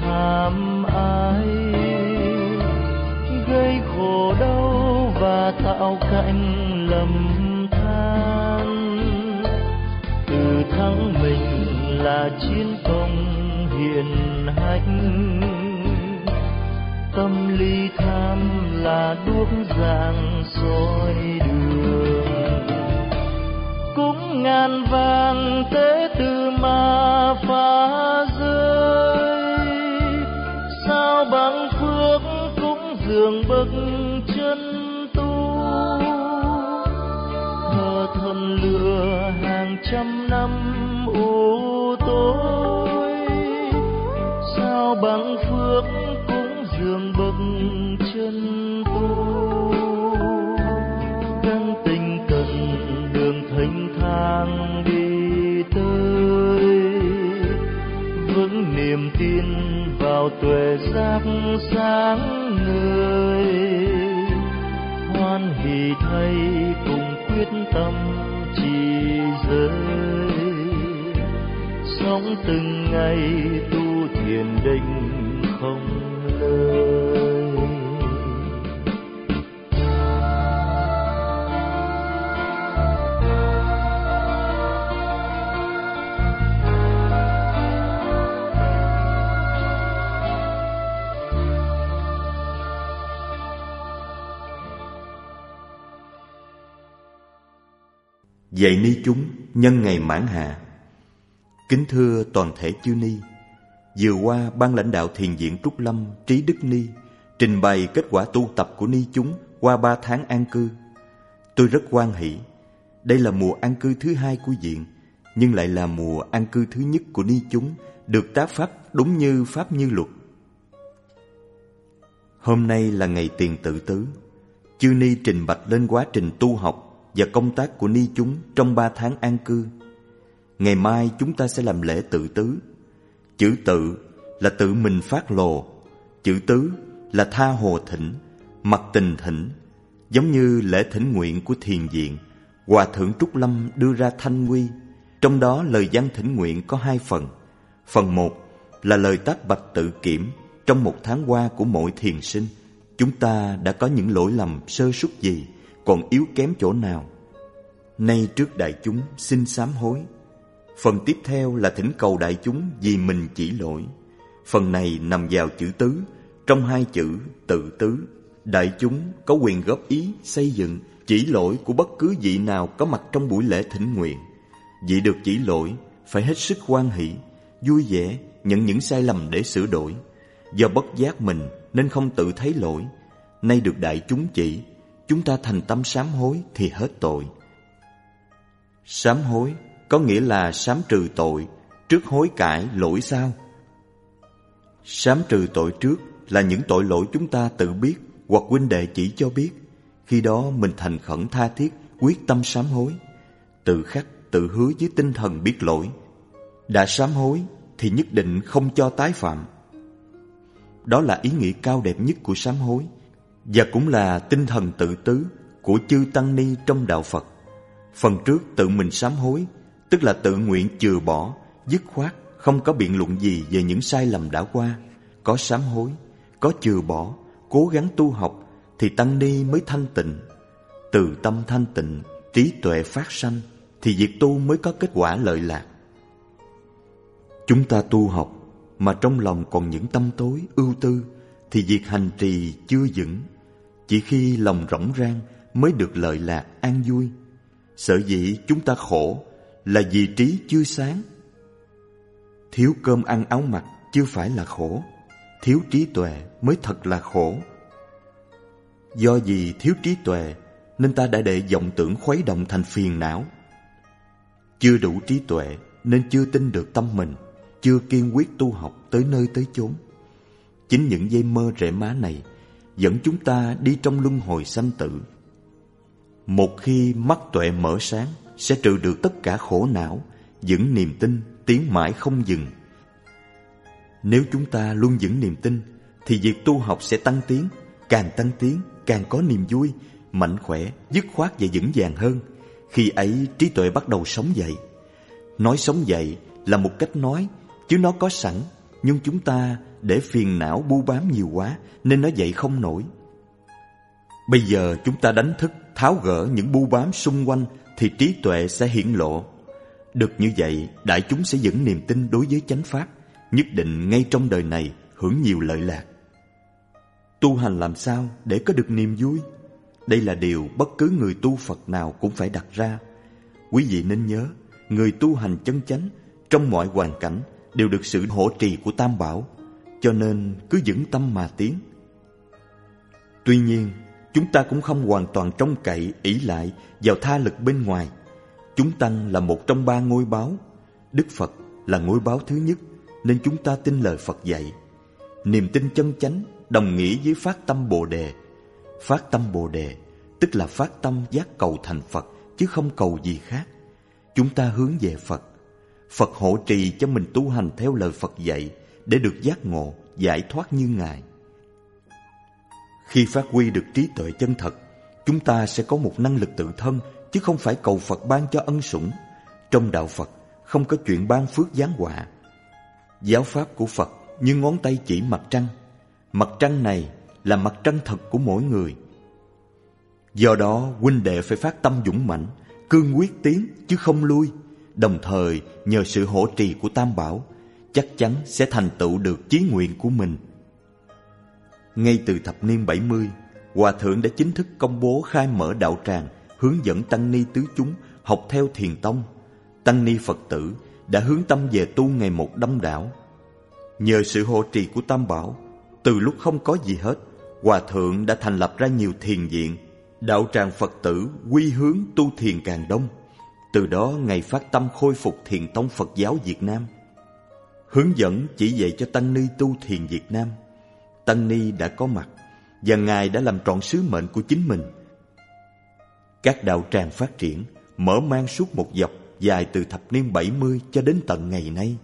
tham ái gây khổ đau và tạo cảnh lầm than từ thắng mình là chiến công hiển hạnh. tâm lý tham là đuốc giang soi đường cũng ngàn vàng tế từ ma phá đường dường bậc chân tu. Thờ thần lửa hàng trăm năm u tối. Sao bằng phước cũng dường bậc chân tu. Căn tình cần đường thanh thang đi tới. Vững niềm tin vào tuệ giác sáng ơi, hoan hỷ thay cùng quyết tâm chỉ giới. Sống từng ngày Dạy ni chúng, nhân ngày mãn hạ. Kính thưa toàn thể chư ni, Vừa qua ban lãnh đạo thiền viện Trúc Lâm, Trí Đức Ni Trình bày kết quả tu tập của ni chúng qua ba tháng an cư. Tôi rất quan hỷ, Đây là mùa an cư thứ hai của viện, Nhưng lại là mùa an cư thứ nhất của ni chúng Được tá pháp đúng như pháp như luật. Hôm nay là ngày tiền tự tứ, Chư Ni trình bạch lên quá trình tu học và công tác của ni chúng trong ba tháng an cư. Ngày mai chúng ta sẽ làm lễ tự tứ. Chữ tự là tự mình phát lồ, chữ tứ là tha hồ thỉnh, mặt tình thỉnh. Giống như lễ thỉnh nguyện của thiền viện, Hòa Thượng Trúc Lâm đưa ra thanh quy. Trong đó lời văn thỉnh nguyện có hai phần. Phần một là lời tác bạch tự kiểm trong một tháng qua của mỗi thiền sinh. Chúng ta đã có những lỗi lầm sơ suất gì, còn yếu kém chỗ nào. Nay trước đại chúng xin sám hối. Phần tiếp theo là thỉnh cầu đại chúng vì mình chỉ lỗi. Phần này nằm vào chữ tứ, trong hai chữ tự tứ. Đại chúng có quyền góp ý, xây dựng, chỉ lỗi của bất cứ vị nào có mặt trong buổi lễ thỉnh nguyện. Vị được chỉ lỗi phải hết sức hoan hỷ, vui vẻ, nhận những sai lầm để sửa đổi. Do bất giác mình nên không tự thấy lỗi. Nay được đại chúng chỉ, chúng ta thành tâm sám hối thì hết tội. Sám hối có nghĩa là sám trừ tội, trước hối cải lỗi sao? Sám trừ tội trước là những tội lỗi chúng ta tự biết hoặc huynh đệ chỉ cho biết. Khi đó mình thành khẩn tha thiết, quyết tâm sám hối. Tự khắc, tự hứa với tinh thần biết lỗi. Đã sám hối thì nhất định không cho tái phạm. Đó là ý nghĩa cao đẹp nhất của sám hối và cũng là tinh thần tự tứ của chư Tăng Ni trong Đạo Phật. Phần trước tự mình sám hối, tức là tự nguyện chừa bỏ, dứt khoát, không có biện luận gì về những sai lầm đã qua. Có sám hối, có chừa bỏ, cố gắng tu học, thì Tăng Ni mới thanh tịnh. Từ tâm thanh tịnh, trí tuệ phát sanh, thì việc tu mới có kết quả lợi lạc. Chúng ta tu học, mà trong lòng còn những tâm tối, ưu tư, thì việc hành trì chưa vững. Chỉ khi lòng rỗng rang mới được lợi lạc an vui. Sở dĩ chúng ta khổ là vì trí chưa sáng. Thiếu cơm ăn áo mặc chưa phải là khổ, thiếu trí tuệ mới thật là khổ. Do vì thiếu trí tuệ nên ta đã để vọng tưởng khuấy động thành phiền não. Chưa đủ trí tuệ nên chưa tin được tâm mình, chưa kiên quyết tu học tới nơi tới chốn chính những dây mơ rễ má này dẫn chúng ta đi trong luân hồi sanh tử. Một khi mắt tuệ mở sáng sẽ trừ được tất cả khổ não, vững niềm tin, tiến mãi không dừng. Nếu chúng ta luôn vững niềm tin, thì việc tu học sẽ tăng tiến, càng tăng tiến, càng có niềm vui, mạnh khỏe, dứt khoát và vững vàng hơn. Khi ấy trí tuệ bắt đầu sống dậy. Nói sống dậy là một cách nói, chứ nó có sẵn, nhưng chúng ta để phiền não bu bám nhiều quá nên nó dậy không nổi. Bây giờ chúng ta đánh thức, tháo gỡ những bu bám xung quanh thì trí tuệ sẽ hiển lộ. Được như vậy, đại chúng sẽ dẫn niềm tin đối với chánh pháp, nhất định ngay trong đời này hưởng nhiều lợi lạc. Tu hành làm sao để có được niềm vui? Đây là điều bất cứ người tu Phật nào cũng phải đặt ra. Quý vị nên nhớ, người tu hành chân chánh trong mọi hoàn cảnh đều được sự hỗ trì của Tam Bảo, cho nên cứ vững tâm mà tiến. Tuy nhiên, chúng ta cũng không hoàn toàn trông cậy, ỷ lại vào tha lực bên ngoài. Chúng tăng là một trong ba ngôi báo. Đức Phật là ngôi báo thứ nhất, nên chúng ta tin lời Phật dạy. Niềm tin chân chánh đồng nghĩa với phát tâm Bồ Đề. Phát tâm Bồ Đề tức là phát tâm giác cầu thành Phật chứ không cầu gì khác. Chúng ta hướng về Phật. Phật hộ trì cho mình tu hành theo lời Phật dạy để được giác ngộ, giải thoát như Ngài. Khi phát huy được trí tuệ chân thật, chúng ta sẽ có một năng lực tự thân chứ không phải cầu Phật ban cho ân sủng. Trong đạo Phật không có chuyện ban phước giáng họa. Giáo pháp của Phật như ngón tay chỉ mặt trăng. Mặt trăng này là mặt trăng thật của mỗi người. Do đó huynh đệ phải phát tâm dũng mãnh, cương quyết tiến chứ không lui. Đồng thời nhờ sự hỗ trì của Tam Bảo, chắc chắn sẽ thành tựu được chí nguyện của mình. Ngay từ thập niên 70, Hòa Thượng đã chính thức công bố khai mở đạo tràng, hướng dẫn Tăng Ni tứ chúng học theo thiền tông. Tăng Ni Phật tử đã hướng tâm về tu ngày một đông đảo. Nhờ sự hộ trì của Tam Bảo, từ lúc không có gì hết, Hòa Thượng đã thành lập ra nhiều thiền viện, đạo tràng Phật tử quy hướng tu thiền càng đông. Từ đó ngày phát tâm khôi phục thiền tông Phật giáo Việt Nam. Hướng dẫn chỉ dạy cho Tăng Ni tu thiền Việt Nam. Tăng Ni đã có mặt và Ngài đã làm trọn sứ mệnh của chính mình. Các đạo tràng phát triển, mở mang suốt một dọc dài từ thập niên 70 cho đến tận ngày nay.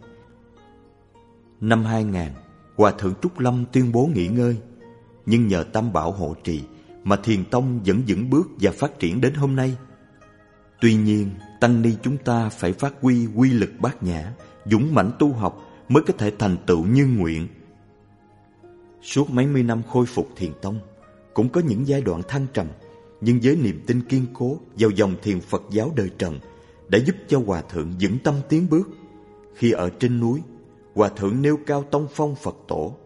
Năm 2000, Hòa Thượng Trúc Lâm tuyên bố nghỉ ngơi, nhưng nhờ Tam Bảo hộ trì mà Thiền Tông vẫn vững bước và phát triển đến hôm nay. Tuy nhiên, Tăng Ni chúng ta phải phát huy quy lực bát nhã, dũng mãnh tu học mới có thể thành tựu như nguyện. Suốt mấy mươi năm khôi phục Thiền Tông, cũng có những giai đoạn thăng trầm, nhưng với niềm tin kiên cố vào dòng thiền Phật giáo đời Trần đã giúp cho Hòa Thượng vững tâm tiến bước. Khi ở trên núi, Hòa Thượng nêu cao tông phong Phật tổ.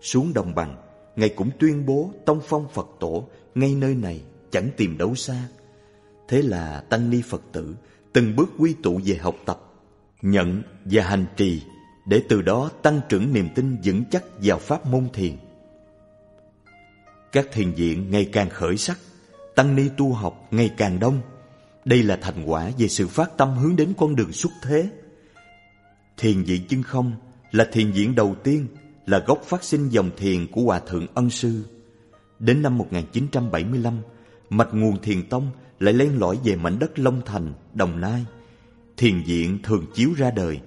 Xuống đồng bằng, Ngài cũng tuyên bố tông phong Phật tổ ngay nơi này chẳng tìm đâu xa. Thế là Tăng Ni Phật tử từng bước quy tụ về học tập, nhận và hành trì để từ đó tăng trưởng niềm tin vững chắc vào pháp môn thiền. Các thiền viện ngày càng khởi sắc, tăng ni tu học ngày càng đông. Đây là thành quả về sự phát tâm hướng đến con đường xuất thế. Thiền viện chân không là thiền viện đầu tiên, là gốc phát sinh dòng thiền của Hòa Thượng Ân Sư. Đến năm 1975, mạch nguồn thiền tông lại len lỏi về mảnh đất Long Thành, Đồng Nai. Thiền viện thường chiếu ra đời.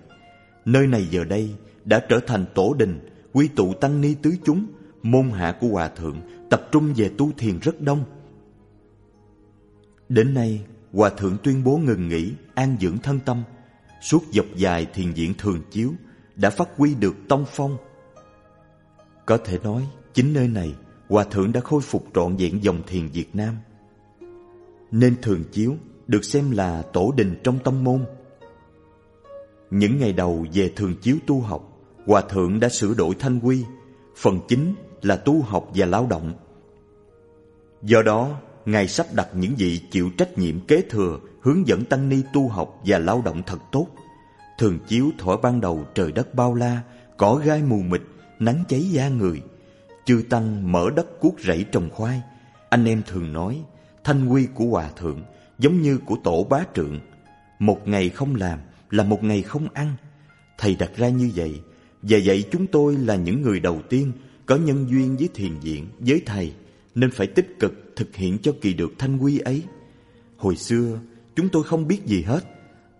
Nơi này giờ đây đã trở thành tổ đình, quy tụ tăng ni tứ chúng, môn hạ của Hòa Thượng tập trung về tu thiền rất đông. Đến nay, Hòa Thượng tuyên bố ngừng nghỉ, an dưỡng thân tâm. Suốt dọc dài thiền viện thường chiếu đã phát huy được tông phong. Có thể nói, chính nơi này, Hòa Thượng đã khôi phục trọn vẹn dòng thiền Việt Nam. Nên thường chiếu được xem là tổ đình trong tâm môn. Những ngày đầu về thường chiếu tu học, Hòa Thượng đã sửa đổi thanh quy, phần chính là tu học và lao động. Do đó, Ngài sắp đặt những vị chịu trách nhiệm kế thừa, hướng dẫn tăng ni tu học và lao động thật tốt. Thường chiếu thổi ban đầu trời đất bao la, cỏ gai mù mịt, nắng cháy da người. Chư tăng mở đất cuốc rẫy trồng khoai. Anh em thường nói, thanh quy của hòa thượng giống như của tổ bá trượng. Một ngày không làm là một ngày không ăn. Thầy đặt ra như vậy, và vậy chúng tôi là những người đầu tiên có nhân duyên với thiền viện, với thầy, nên phải tích cực thực hiện cho kỳ được thanh quy ấy. Hồi xưa, chúng tôi không biết gì hết.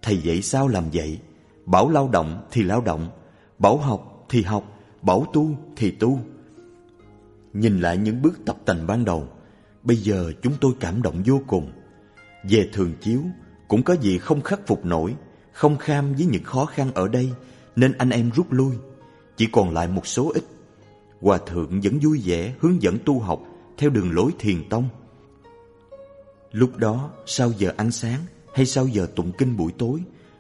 Thầy dạy sao làm vậy? Bảo lao động thì lao động, bảo học thì học, bảo tu thì tu. Nhìn lại những bước tập tành ban đầu, bây giờ chúng tôi cảm động vô cùng. Về thường chiếu, cũng có gì không khắc phục nổi, không kham với những khó khăn ở đây, nên anh em rút lui. Chỉ còn lại một số ít. Hòa thượng vẫn vui vẻ hướng dẫn tu học theo đường lối thiền tông. Lúc đó, sau giờ ăn sáng hay sau giờ tụng kinh buổi tối,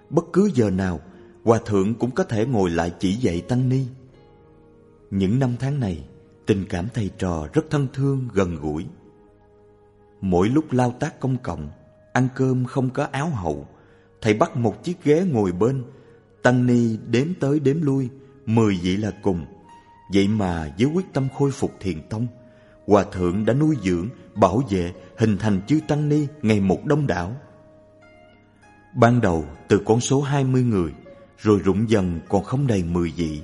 bất cứ giờ nào, Hòa thượng cũng có thể ngồi lại chỉ dạy tăng ni. Những năm tháng này, tình cảm thầy trò rất thân thương, gần gũi. Mỗi lúc lao tác công cộng, ăn cơm không có áo hậu, thầy bắt một chiếc ghế ngồi bên, tăng ni đếm tới đếm lui, mười vị là cùng. Vậy mà với quyết tâm khôi phục thiền tông, Hòa thượng đã nuôi dưỡng, bảo vệ, hình thành chư tăng ni ngày một đông đảo. Ban đầu từ con số 20 người, rồi rụng dần còn không đầy 10 vị.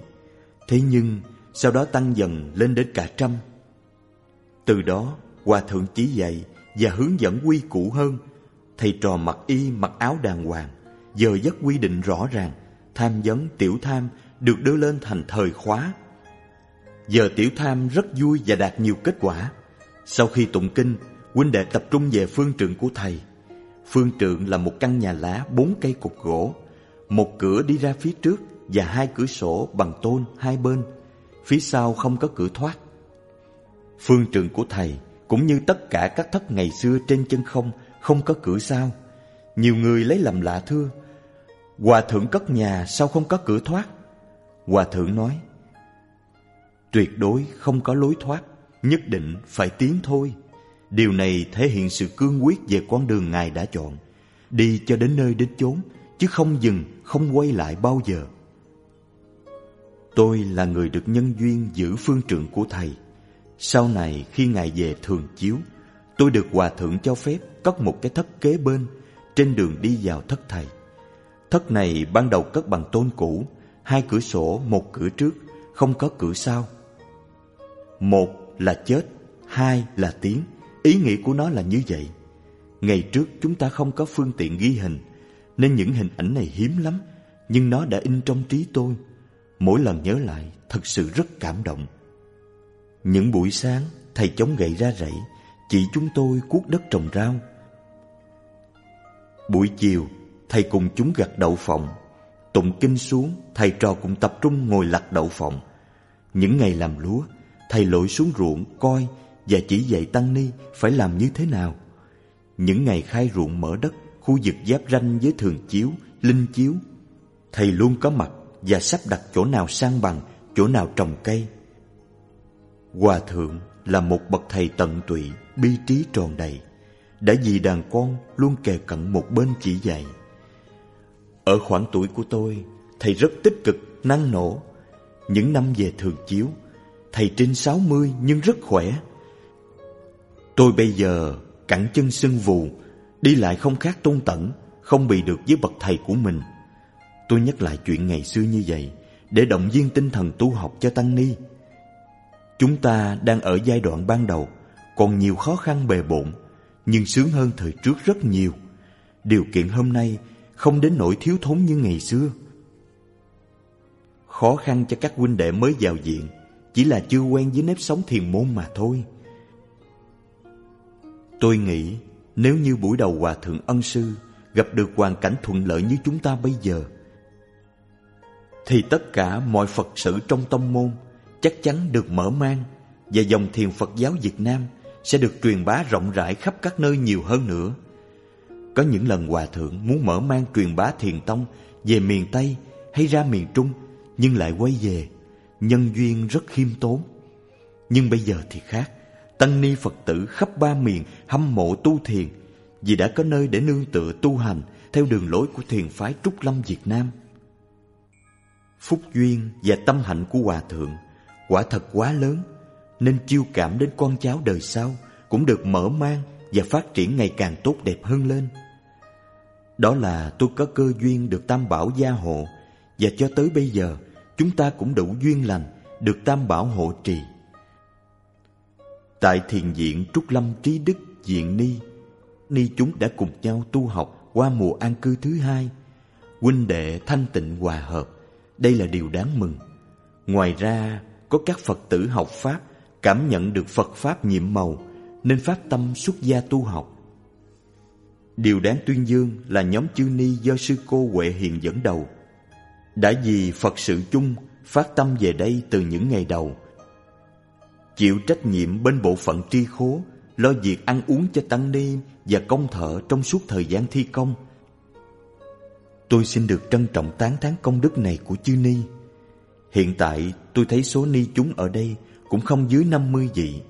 Thế nhưng sau đó tăng dần lên đến cả trăm. Từ đó, Hòa thượng chỉ dạy và hướng dẫn quy củ hơn. Thầy trò mặc y mặc áo đàng hoàng, giờ giấc quy định rõ ràng, tham vấn tiểu tham được đưa lên thành thời khóa Giờ tiểu tham rất vui và đạt nhiều kết quả. Sau khi tụng kinh, huynh đệ tập trung về phương trượng của thầy. Phương trượng là một căn nhà lá bốn cây cột gỗ, một cửa đi ra phía trước và hai cửa sổ bằng tôn hai bên. Phía sau không có cửa thoát. Phương trượng của thầy cũng như tất cả các thất ngày xưa trên chân không không có cửa sao? Nhiều người lấy làm lạ thưa. Hòa thượng cất nhà sao không có cửa thoát? Hòa thượng nói Tuyệt đối không có lối thoát, nhất định phải tiến thôi. Điều này thể hiện sự cương quyết về con đường Ngài đã chọn, đi cho đến nơi đến chốn, chứ không dừng, không quay lại bao giờ. Tôi là người được nhân duyên giữ phương trượng của Thầy. Sau này khi Ngài về thường chiếu, tôi được Hòa Thượng cho phép cất một cái thất kế bên, trên đường đi vào thất Thầy. Thất này ban đầu cất bằng tôn cũ, hai cửa sổ, một cửa trước, không có cửa sau. Một là chết, hai là tiến. Ý nghĩa của nó là như vậy. Ngày trước chúng ta không có phương tiện ghi hình, nên những hình ảnh này hiếm lắm, nhưng nó đã in trong trí tôi. Mỗi lần nhớ lại, thật sự rất cảm động. Những buổi sáng, thầy chống gậy ra rẫy, chỉ chúng tôi cuốc đất trồng rau. Buổi chiều, thầy cùng chúng gặt đậu phộng. Tụng kinh xuống, thầy trò cùng tập trung ngồi lặt đậu phộng. Những ngày làm lúa, thầy lội xuống ruộng coi và chỉ dạy tăng ni phải làm như thế nào. Những ngày khai ruộng mở đất, khu vực giáp ranh với thường chiếu, linh chiếu, thầy luôn có mặt và sắp đặt chỗ nào sang bằng, chỗ nào trồng cây. Hòa thượng là một bậc thầy tận tụy, bi trí tròn đầy, đã vì đàn con luôn kề cận một bên chỉ dạy. Ở khoảng tuổi của tôi, thầy rất tích cực, năng nổ. Những năm về thường chiếu, thầy trên sáu mươi nhưng rất khỏe. Tôi bây giờ cẳng chân sưng vù, đi lại không khác tôn tẩn, không bị được với bậc thầy của mình. Tôi nhắc lại chuyện ngày xưa như vậy để động viên tinh thần tu học cho Tăng Ni. Chúng ta đang ở giai đoạn ban đầu, còn nhiều khó khăn bề bộn, nhưng sướng hơn thời trước rất nhiều. Điều kiện hôm nay không đến nỗi thiếu thốn như ngày xưa. Khó khăn cho các huynh đệ mới vào diện chỉ là chưa quen với nếp sống thiền môn mà thôi. Tôi nghĩ nếu như buổi đầu Hòa Thượng Ân Sư gặp được hoàn cảnh thuận lợi như chúng ta bây giờ, thì tất cả mọi Phật sự trong tông môn chắc chắn được mở mang và dòng thiền Phật giáo Việt Nam sẽ được truyền bá rộng rãi khắp các nơi nhiều hơn nữa. Có những lần Hòa Thượng muốn mở mang truyền bá thiền tông về miền Tây hay ra miền Trung nhưng lại quay về nhân duyên rất khiêm tốn. Nhưng bây giờ thì khác, tăng ni Phật tử khắp ba miền hâm mộ tu thiền vì đã có nơi để nương tựa tu hành theo đường lối của thiền phái Trúc Lâm Việt Nam. Phúc duyên và tâm hạnh của Hòa Thượng quả thật quá lớn, nên chiêu cảm đến con cháu đời sau cũng được mở mang và phát triển ngày càng tốt đẹp hơn lên. Đó là tôi có cơ duyên được Tam Bảo gia hộ, và cho tới bây giờ, chúng ta cũng đủ duyên lành được Tam Bảo hộ trì. Tại thiền viện Trúc Lâm Trí Đức Diện Ni Ni chúng đã cùng nhau tu học qua mùa an cư thứ hai, Huynh đệ thanh tịnh hòa hợp Đây là điều đáng mừng Ngoài ra có các Phật tử học Pháp Cảm nhận được Phật Pháp nhiệm màu, Nên phát tâm xuất gia tu học. Điều đáng tuyên dương là nhóm chư ni do sư cô Huệ Hiền dẫn đầu. Đã vì Phật sự chung phát tâm về đây từ những ngày đầu. Chịu trách nhiệm bên bộ phận tri khố, Lo việc ăn uống cho tăng ni và công thợ trong suốt thời gian thi công. Tôi xin được trân trọng tán thán công đức này của chư ni. Hiện tại tôi thấy số ni chúng ở đây cũng không dưới 50 vị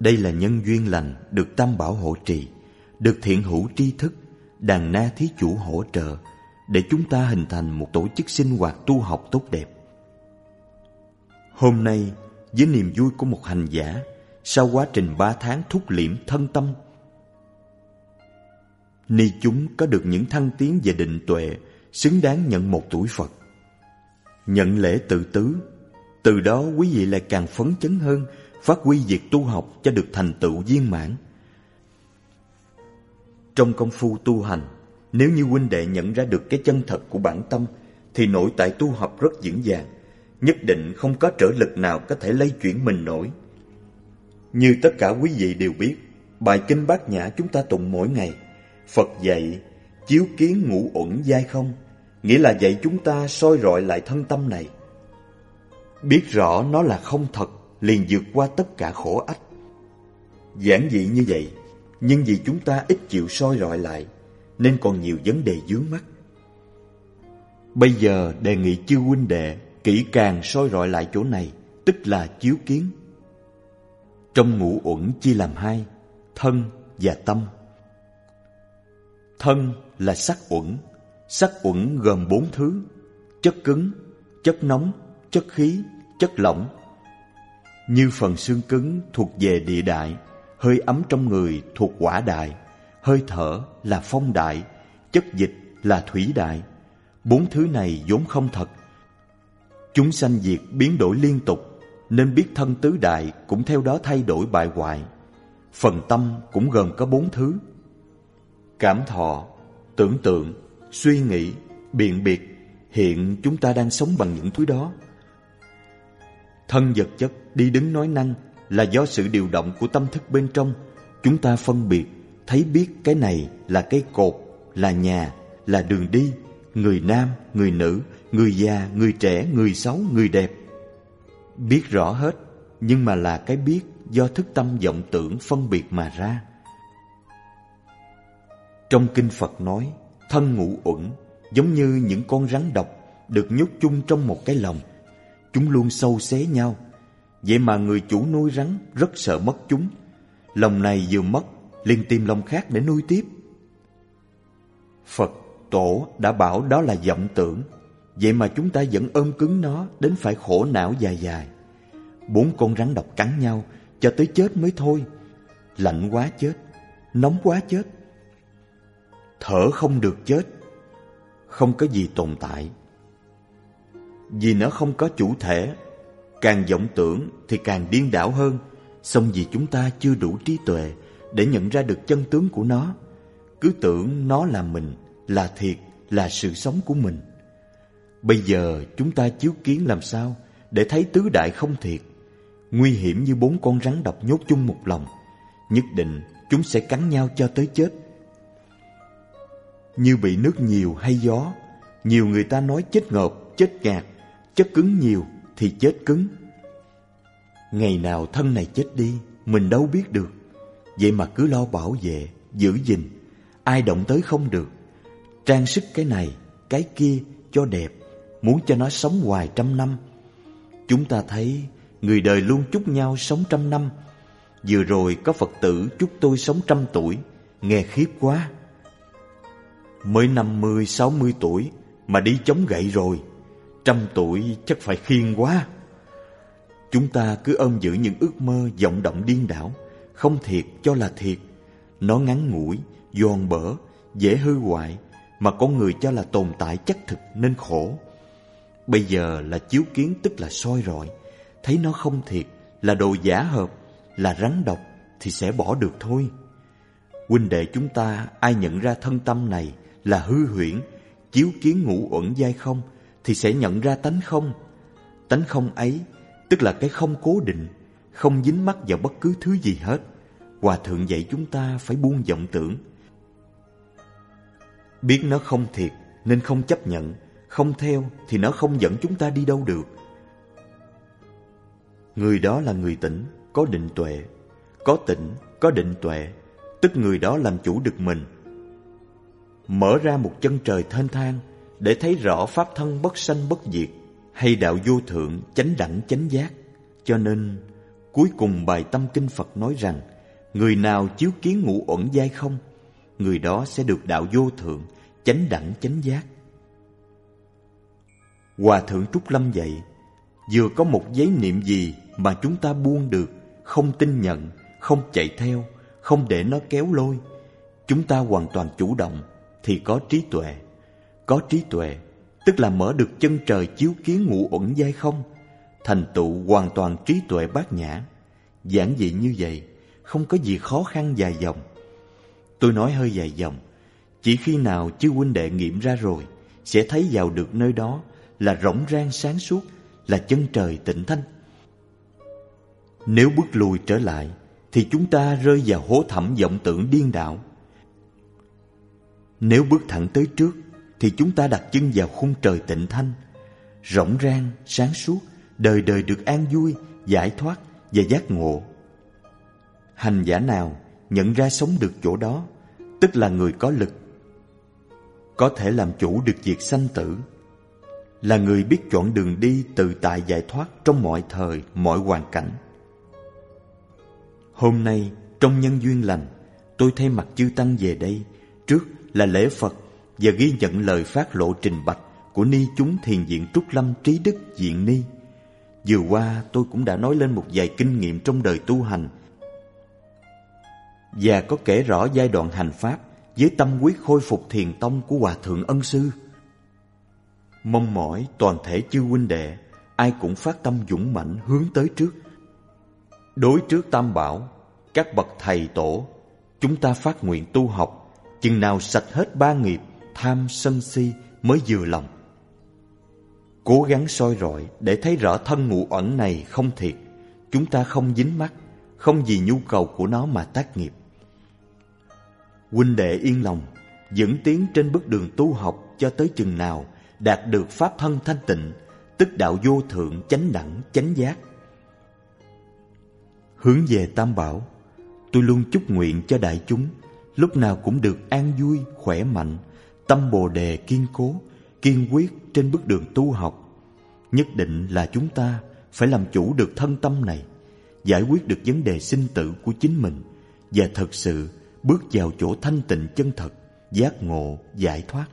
Đây là nhân duyên lành được Tam Bảo hộ trì Được thiện hữu tri thức, đàn na thí chủ hỗ trợ Để chúng ta hình thành một tổ chức sinh hoạt tu học tốt đẹp Hôm nay với niềm vui của một hành giả sau quá trình ba tháng thúc liễm thân tâm. Ni chúng có được những thăng tiến về định tuệ xứng đáng nhận một tuổi Phật. Nhận lễ tự tứ, từ đó quý vị lại càng phấn chấn hơn phát huy việc tu học cho được thành tựu viên mãn. Trong công phu tu hành, nếu như huynh đệ nhận ra được cái chân thật của bản tâm thì nội tại tu học rất dễ dàng nhất định không có trở lực nào có thể lay chuyển mình nổi. Như tất cả quý vị đều biết, bài kinh bát nhã chúng ta tụng mỗi ngày. Phật dạy, chiếu kiến ngũ uẩn dai không, nghĩa là dạy chúng ta soi rọi lại thân tâm này. Biết rõ nó là không thật, liền vượt qua tất cả khổ ách. Giản dị như vậy, nhưng vì chúng ta ít chịu soi rọi lại, nên còn nhiều vấn đề dướng mắt. Bây giờ đề nghị chư huynh đệ kỹ càng soi rọi lại chỗ này, tức là chiếu kiến. Trong ngũ uẩn chia làm hai, thân và tâm. Thân là sắc uẩn, sắc uẩn gồm bốn thứ, chất cứng, chất nóng, chất khí, chất lỏng. Như phần xương cứng thuộc về địa đại, hơi ấm trong người thuộc quả đại, hơi thở là phong đại, chất dịch là thủy đại. Bốn thứ này vốn không thật, Chúng sanh diệt biến đổi liên tục Nên biết thân tứ đại cũng theo đó thay đổi bại hoại Phần tâm cũng gồm có bốn thứ Cảm thọ, tưởng tượng, suy nghĩ, biện biệt Hiện chúng ta đang sống bằng những thứ đó. Thân vật chất đi đứng nói năng Là do sự điều động của tâm thức bên trong. Chúng ta phân biệt Thấy biết cái này là cây cột Là nhà, là đường đi. Người nam, người nữ Người già, người trẻ, người xấu, người đẹp. Biết rõ hết Nhưng mà là cái biết do thức tâm vọng tưởng phân biệt mà ra. Trong Kinh Phật nói Thân ngũ uẩn, Giống như những con rắn độc Được nhốt chung trong một cái lồng Chúng luôn sâu xé nhau. Vậy mà người chủ nuôi rắn rất sợ mất chúng. Lồng này vừa mất, liền tìm lồng khác để nuôi tiếp. Phật tổ đã bảo đó là vọng tưởng. Vậy mà chúng ta vẫn ôm cứng nó Đến phải khổ não dài dài. Bốn con rắn độc cắn nhau, Cho tới chết mới thôi. Lạnh quá chết, Nóng quá chết. Thở không được chết. Không có gì tồn tại. Vì nó không có chủ thể Càng vọng tưởng thì càng điên đảo hơn. Song vì chúng ta chưa đủ trí tuệ Để nhận ra được chân tướng của nó Cứ tưởng nó là mình Là thiệt Là sự sống của mình. Bây giờ chúng ta chiếu kiến làm sao để thấy tứ đại không thiệt, nguy hiểm như bốn con rắn độc nhốt chung một lòng, nhất định chúng sẽ cắn nhau cho tới chết. Như bị nước nhiều hay gió, nhiều người ta nói chết ngợp, chết ngạt, chất cứng nhiều thì chết cứng. Ngày nào thân này chết đi, mình đâu biết được. Vậy mà cứ lo bảo vệ, giữ gìn, ai động tới không được. Trang sức cái này, cái kia cho đẹp, muốn cho nó sống hoài trăm năm. Chúng ta thấy người đời luôn chúc nhau sống trăm năm. Vừa rồi có Phật tử chúc tôi sống trăm tuổi, nghe khiếp quá. Mới năm mươi, sáu mươi tuổi mà đi chống gậy rồi, trăm tuổi chắc phải khiên quá. Chúng ta cứ ôm giữ những ước mơ vọng động điên đảo, không thiệt cho là thiệt. Nó ngắn ngủi, giòn bở, dễ hư hoại, mà con người cho là tồn tại chắc thực nên khổ. Bây giờ là chiếu kiến tức là soi rọi Thấy nó không thiệt là đồ giả hợp, là rắn độc thì sẽ bỏ được thôi. Huynh đệ chúng ta ai nhận ra thân tâm này là hư huyễn, chiếu kiến ngũ uẩn giai không thì sẽ nhận ra tánh không. Tánh không ấy tức là cái không cố định, không dính mắc vào bất cứ thứ gì hết. Hòa thượng dạy chúng ta phải buông vọng tưởng. Biết nó không thiệt nên không chấp nhận, không theo thì nó không dẫn chúng ta đi đâu được. Người đó là người tỉnh, có định tuệ, có tỉnh, có định tuệ, tức người đó làm chủ được mình. Mở ra một chân trời thênh thang để thấy rõ pháp thân bất sanh bất diệt hay đạo vô thượng chánh đẳng chánh giác. Cho nên, cuối cùng bài tâm kinh Phật nói rằng, người nào chiếu kiến ngũ uẩn giai không, người đó sẽ được đạo vô thượng, chánh đẳng chánh giác. Hòa thượng Trúc Lâm dạy, vừa có một giấy niệm gì mà chúng ta buông được, không tin nhận, không chạy theo, không để nó kéo lôi. Chúng ta hoàn toàn chủ động thì có trí tuệ. Có trí tuệ tức là mở được chân trời chiếu kiến ngũ uẩn giai không, thành tựu hoàn toàn trí tuệ bát nhã. Giản dị như vậy, không có gì khó khăn dài dòng. Tôi nói hơi dài dòng, chỉ khi nào chư huynh đệ nghiệm ra rồi, sẽ thấy vào được nơi đó là rỗng rang sáng suốt, là chân trời tịnh thanh. Nếu bước lùi trở lại, thì chúng ta rơi vào hố thẳm vọng tưởng điên đảo. Nếu bước thẳng tới trước, thì chúng ta đặt chân vào khung trời tịnh thanh, rộng rang, sáng suốt, đời đời được an vui, giải thoát và giác ngộ. Hành giả nào nhận ra sống được chỗ đó, tức là người có lực, có thể làm chủ được việc sanh tử, là người biết chọn đường đi tự tại giải thoát trong mọi thời, mọi hoàn cảnh. Hôm nay, trong nhân duyên lành, tôi thay mặt chư Tăng về đây, trước là lễ Phật và ghi nhận lời phát lộ trình bạch của ni chúng thiền viện Trúc Lâm Trí Đức Diện Ni. Vừa qua tôi cũng đã nói lên một vài kinh nghiệm trong đời tu hành và có kể rõ giai đoạn hành pháp với tâm quyết khôi phục thiền tông của Hòa Thượng Ân Sư. Mong mỏi toàn thể chư huynh đệ ai cũng phát tâm dũng mạnh hướng tới trước. Đối trước Tam Bảo, các bậc thầy tổ, chúng ta phát nguyện tu học, chừng nào sạch hết ba nghiệp tham sân si mới vừa lòng. Cố gắng soi rọi để thấy rõ thân ngụ ẩn này không thiệt, chúng ta không dính mắc, không vì nhu cầu của nó mà tác nghiệp. Huynh đệ yên lòng, dẫn tiến trên bước đường tu học cho tới chừng nào đạt được pháp thân thanh tịnh, tức đạo vô thượng chánh đẳng chánh giác. Hướng về Tam Bảo, tôi luôn chúc nguyện cho đại chúng lúc nào cũng được an vui, khỏe mạnh, Tâm Bồ Đề kiên cố, kiên quyết trên bước đường tu học. Nhất định là chúng ta phải làm chủ được thân tâm này, giải quyết được vấn đề sinh tử của chính mình và thật sự bước vào chỗ thanh tịnh chân thật, giác ngộ, giải thoát.